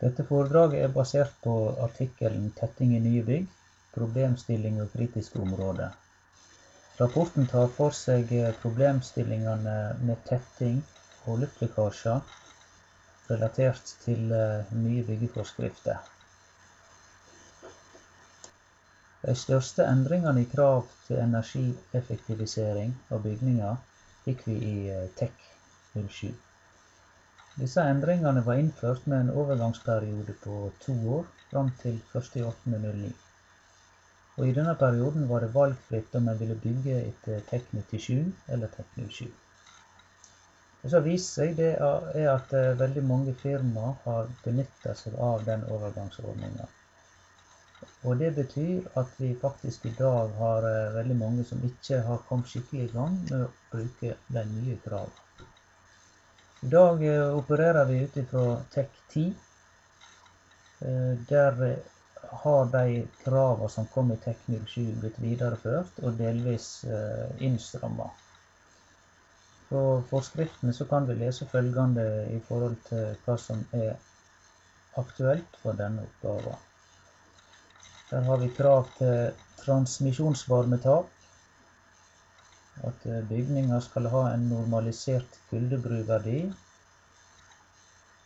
Dette foredraget er basert på artikkelen 'Tetting i nye bygg problemstilling og kritiske områder'. Rapporten tar for seg problemstillingene med tetting og luftlekkasjer relatert til nye byggeforskrifter. De største endringene i krav til energieffektivisering av bygninger fikk vi i TEK 07. Disse endringene var innført med en overgangsperiode på to år fram til 1.8.09. Og I denne perioden var det valgfritt om en ville bygge etter TEK 97 eller TEK 07. Det som viser seg, det er at veldig mange firmaer har benytta seg av den overgangsordninga. Og det betyr at vi faktisk i dag har veldig mange som ikke har kommet skikkelig i gang med å bruke de nye kravene. I dag opererer vi ut ifra TEK 10. Der har de kravene som kom i TEK 07 blitt videreført og delvis innstramma. På forskriftene så kan vi lese følgende i forhold til hva som er aktuelt for denne oppgaven. Der har vi krav til transmisjonsvarmetap. At bygninger skal ha en normalisert kuldebruverdi.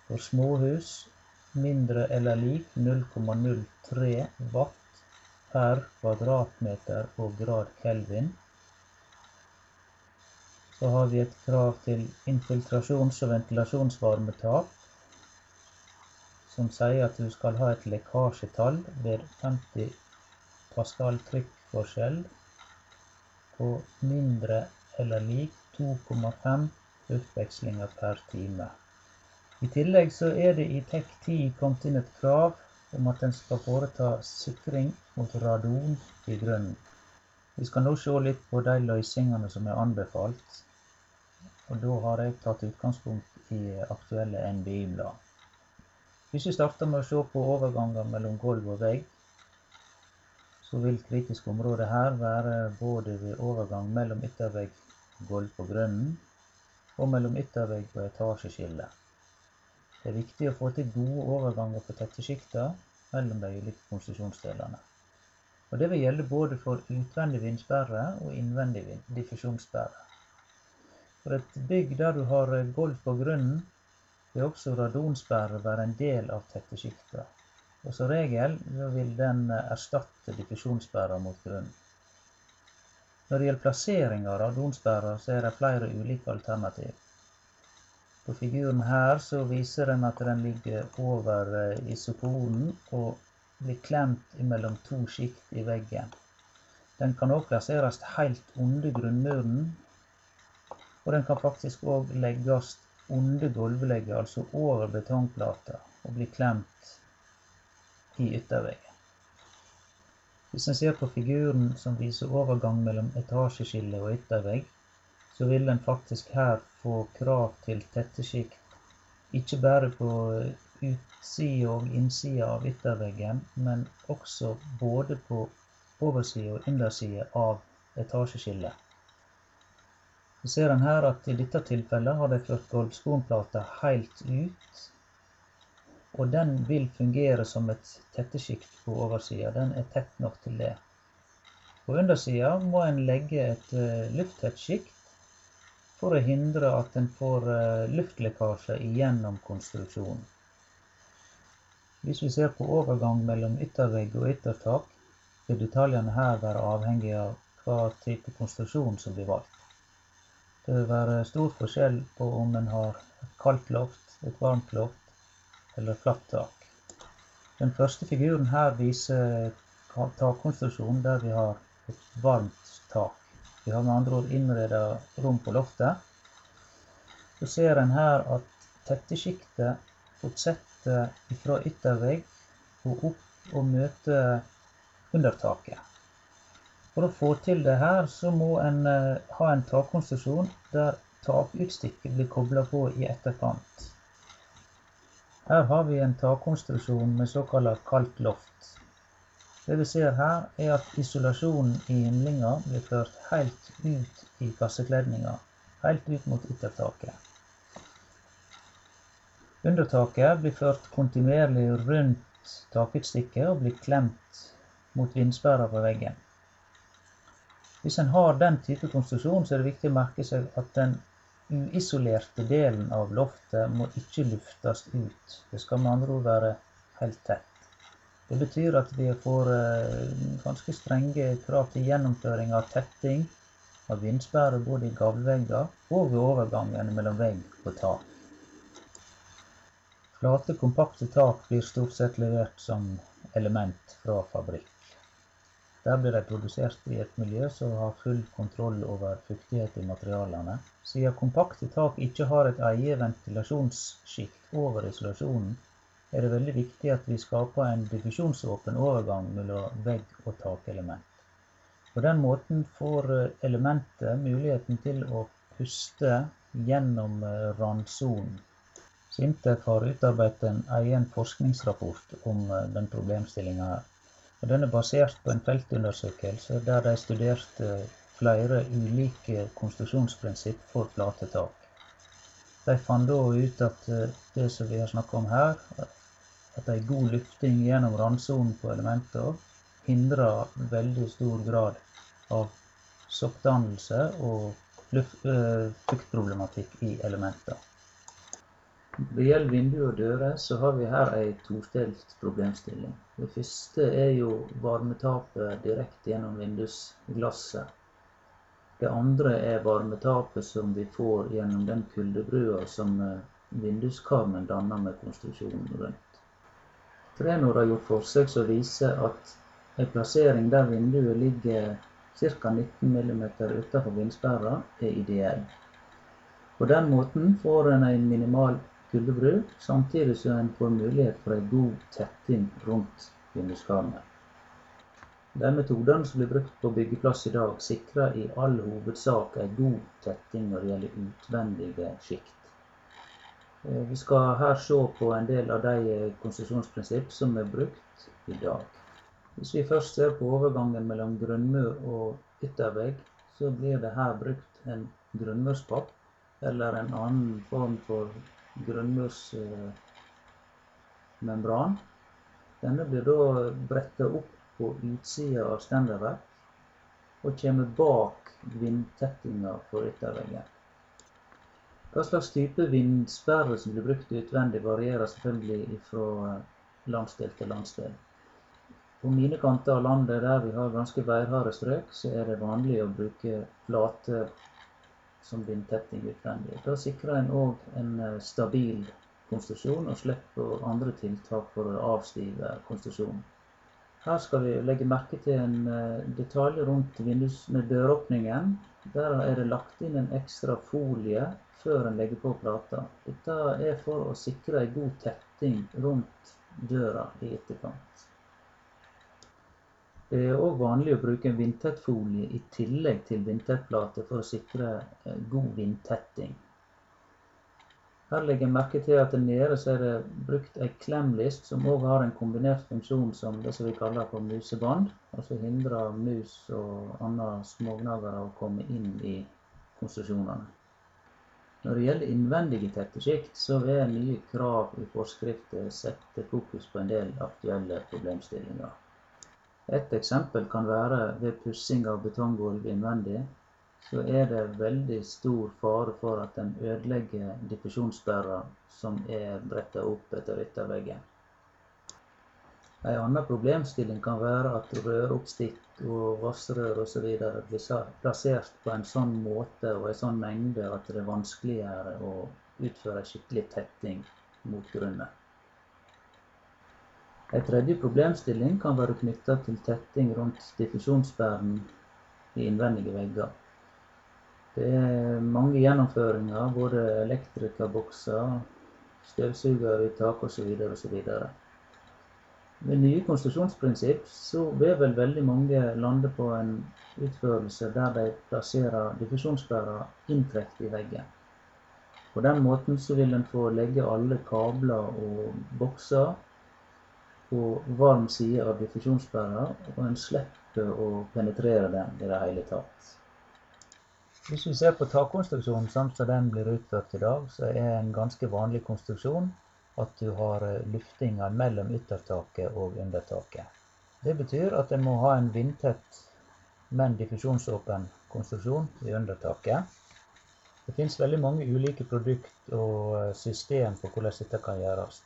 For småhus mindre eller lik 0,03 watt per kvadratmeter og grad kelvin. Så har vi et krav til infiltrasjons- og ventilasjonsvarmetap som sier at du skal ha et lekkasjetall ved 50 pascal trykkforskjell på mindre eller lik 2,5 utvekslinger per time. I tillegg så er det i TEK 10 kommet inn et krav om at en skal foreta sikring mot radon i grunnen. Vi skal nå se litt på de løsningene som er anbefalt. Og da har jeg tatt utgangspunkt i aktuelle NBI-blad. Hvis vi starter med å se på overganger mellom gulv og vegg, så vil kritiske områder her være både ved overgang mellom yttervegg gulv på grunnen, og mellom yttervegg og etasjeskille. Det er viktig å få til gode overganger på tette sjikter mellom de ulike konstruksjonsdelene. Og Det vil gjelde både for utvendig vindsperre og innvendig diffusjonssperre. For et bygg der du har gulv på grunnen, vil også radonsperre være en del av tettesjikta, og som regel vil den erstatte diffusjonsbærer mot grunnen. Når det gjelder plassering av radonsperrer, så er det flere ulike alternativ. På figuren her så viser den at den ligger over isoponen og blir klemt mellom to sjikt i veggen. Den kan òg plasseres helt under grunnmuren, og den kan faktisk òg legges under gulvlegget, altså over betongplata, og bli klemt i ytterveggen. Hvis en ser på figuren som viser overgang mellom etasjeskille og yttervegg, så vil en faktisk her få krav til tettesjikt, ikke bare på utsida og innsida av ytterveggen, men også både på oversida og undersida av etasjeskillet. Så ser en her at i dette tilfellet har de ført gulvsponplata helt ut. Og den vil fungere som et tettesjikt på oversida. Den er tett nok til det. På undersida må en legge et uh, lufttett sjikt for å hindre at en får uh, luftlekkasje igjennom konstruksjonen. Hvis vi ser på overgang mellom yttervegg og yttertak, vil detaljene her være avhengig av hva type konstruksjon som blir valgt. Det vil være stor forskjell på om en har et kaldt loft, et varmt loft eller flatt tak. Den første figuren her viser takkonstruksjonen der vi har et varmt tak. Vi har med andre ord innreda rom på loftet. Så ser en her at tettesjiktet fortsetter fra yttervegg og opp og møter undertaket. For å få til det her, så må en eh, ha en takkonstruksjon der takutstikket blir kobla på i etterkant. Her har vi en takkonstruksjon med såkalt kaldt loft. Det vi ser her, er at isolasjonen i himlinga blir ført helt ut i kassekledninga, helt ut mot yttertaket. Undertaket blir ført kontinuerlig rundt takutstikket og blir klemt mot vindsperra på veggen. Hvis en har den type konstruksjon, så er det viktig å merke seg at den uisolerte delen av loftet må ikke luftes ut. Det skal med andre ord være helt tett. Det betyr at vi får eh, ganske strenge krav til gjennomføring av tetting av vindsperre både i gavlvegger og ved overgangen mellom vegg og tak. Flate, kompakte tak blir stort sett levert som element fra fabrikk. Der blir de produsert i et miljø som har full kontroll over fuktighet i materialene. Siden kompakte tak ikke har et eget ventilasjonssjikt over isolasjonen, er det veldig viktig at vi skaper en diffusjonsåpen overgang mellom vegg og takelement. På den måten får elementet muligheten til å puste gjennom randsonen. SINTEF har utarbeidet en egen forskningsrapport om den problemstillinga og Den er basert på en feltundersøkelse der de studerte flere ulike konstruksjonsprinsipp for flate tak. De fant da ut at eh, det som vi har snakka om her, at ei god lufting gjennom randsonen på elementene hindrer veldig stor grad av soppdannelse og eh, fuktproblematikk i elementene. Det gjelder vinduer og dører, så har vi her ei tostelt problemstilling. Det første er jo varmetapet direkte gjennom vindusglasset. Det andre er varmetapet som vi får gjennom den kuldebrua som eh, vinduskarmen danner med konstruksjonen rundt. Trenor har gjort forsøk som viser at en plassering der vinduet ligger ca. 19 mm utenfor vindsperra, er ideell. På den måten får en en minimal kuldebru, samtidig som en får mulighet for en god tetting rundt vinduskarmen. De metodene som blir brukt på byggeplass i dag, sikrer i all hovedsak en god tetting når det gjelder utvendige sjikt. Eh, vi skal her se på en del av de konsesjonsprinsipp som er brukt i dag. Hvis vi først ser på overgangen mellom grunnmur og yttervegg, så blir det her brukt en grunnmurspapp eller en annen form for grunnmursmembran. Denne blir da bretta opp på utsida av stenderverk og kommer bak vindtettinga for ytterveggen. Hva slags type vindsperre som blir brukt utvendig, varierer selvfølgelig fra landsdel til landsdel. På mine kanter av landet der vi har ganske værharde strøk, så er det vanlig å bruke flate som vindtetting utvendig. Da sikrer en òg en eh, stabil konstruksjon og slipper andre tiltak for å avstive konstruksjonen. Her skal vi legge merke til en eh, detalj rundt vindus med døråpningen. Der er det lagt inn en ekstra folie før en legger på plata. Dette er for å sikre en god tetting rundt døra i etterkant. Det er òg vanlig å bruke en vindtettfolie i tillegg til vindtettplate for å sikre eh, god vindtetting. Her legger jeg merke til at nede så er det brukt ei klemlist som òg har en kombinert funksjon som det som vi kaller for musebånd. Altså hindrer mus og andre smågnagere å komme inn i konstruksjonene. Når det gjelder innvendige tetteskikt, så er nye krav i forskrifter sette fokus på en del aktuelle problemstillinger. Et eksempel kan være ved pussing av betonggulv innvendig, så er det veldig stor fare for at en ødelegger diffusjonssperra som er bretta opp etter ytterveggen. En annen problemstilling kan være at røroppstikk og vassrør osv. blir plassert på en sånn måte og en sånn mengde at det er vanskeligere å utføre skikkelig tetting mot grunnen. En tredje problemstilling kan være knytta til tetting rundt diffusjonssperren i innvendige vegger. Det er mange gjennomføringer, både elektrikerbokser, støvsugeruttak osv. osv. Med nye konstruksjonsprinsipp så vil vel veldig mange lande på en utførelse der de plasserer diffusjonssperrer inntrekt i veggen. På den måten så vil en få legge alle kabler og bokser på varm side av diffusjonssperra, og en slipper å penetrere den i det hele tatt. Hvis vi ser på takkonstruksjonen sånn som den blir utført i dag, så er en ganske vanlig konstruksjon at du har luftinger luftinga mellom yttertaket og undertaket. Det betyr at en må ha en vindtett, men diffusjonsåpen konstruksjon i undertaket. Det finnes veldig mange ulike produkt og eh, system for hvordan dette kan gjøres.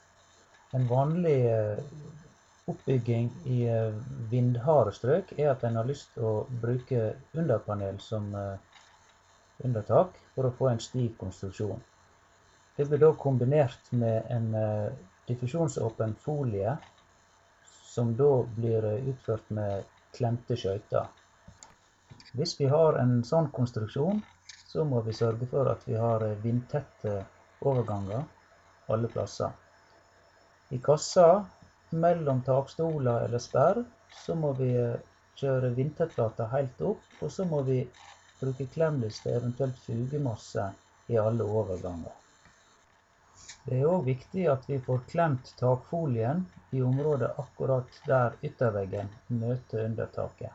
En vanlig eh, oppbygging i vindharde strøk er at en har lyst til å bruke underpanel som undertak for å få en stiv konstruksjon. Det blir da kombinert med en eh, diffusjonsåpen folie, som da blir eh, utført med klemte skøyter. Hvis vi har en sånn konstruksjon, så må vi sørge for at vi har eh, vindtette overganger alle plasser. I kassa mellom takstoler eller sperr, så må vi kjøre vindtettplata helt opp, og så må vi bruke klemliste, eventuelt fugemasse, i alle overganger. Det er òg viktig at vi får klemt takfolien i området akkurat der ytterveggen møter undertaket.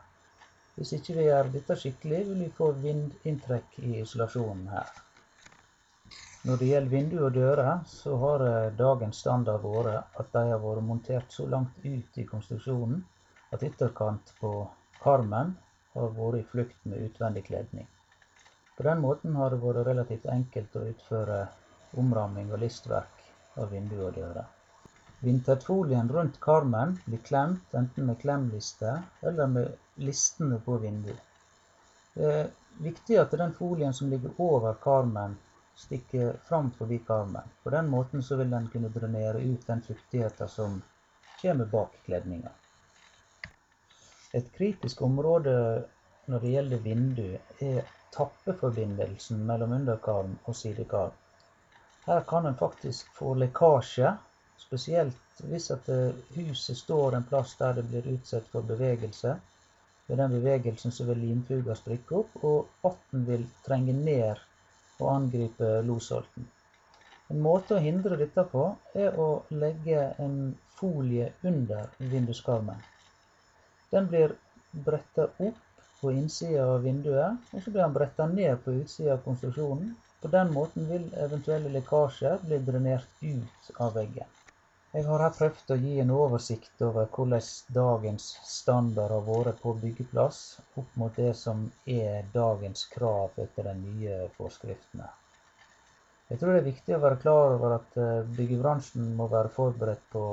Hvis ikke vi gjør dette skikkelig, vil vi få vindinntrekk i isolasjonen her. Når det gjelder vinduer og dører, så har eh, dagens standard vært at de har vært montert så langt ut i konstruksjonen at ytterkant på karmen har vært i flukt med utvendig kledning. På den måten har det vært relativt enkelt å utføre omramming og listverk av vinduer og dører. Vindtettfolien rundt karmen blir klemt enten med klemliste eller med listene på vinduet. Det er viktig at den folien som ligger over karmen, stikker fram forbi karmen. På den måten så vil den kunne drenere ut den fuktigheten som kommer bak kledninga. Et kritisk område når det gjelder vindu, er tappeforbindelsen mellom underkarm og sidekarm. Her kan en faktisk få lekkasje, spesielt hvis at huset står en plass der det blir utsatt for bevegelse. Ved den bevegelsen så vil limfuga sprikke opp, og vann vil trenge ned og angripe Losolten. En måte å hindre dette på, er å legge en folie under vinduskarmen. Den blir bretta opp på innsida av vinduet, og så blir den bretta ned på utsida av konstruksjonen. På den måten vil eventuelle lekkasjer bli drenert ut av veggen. Jeg har her prøvd å gi en oversikt over hvordan dagens standard har vært på byggeplass opp mot det som er dagens krav etter de nye forskriftene. Jeg tror det er viktig å være klar over at eh, byggebransjen må være forberedt på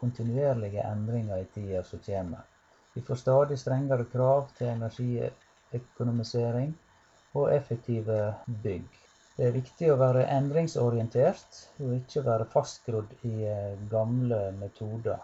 kontinuerlige endringer i tida som kommer. Vi får stadig strengere krav til energiøkonomisering og effektive bygg. Det er viktig å være endringsorientert og ikke være fastgrodd i eh, gamle metoder.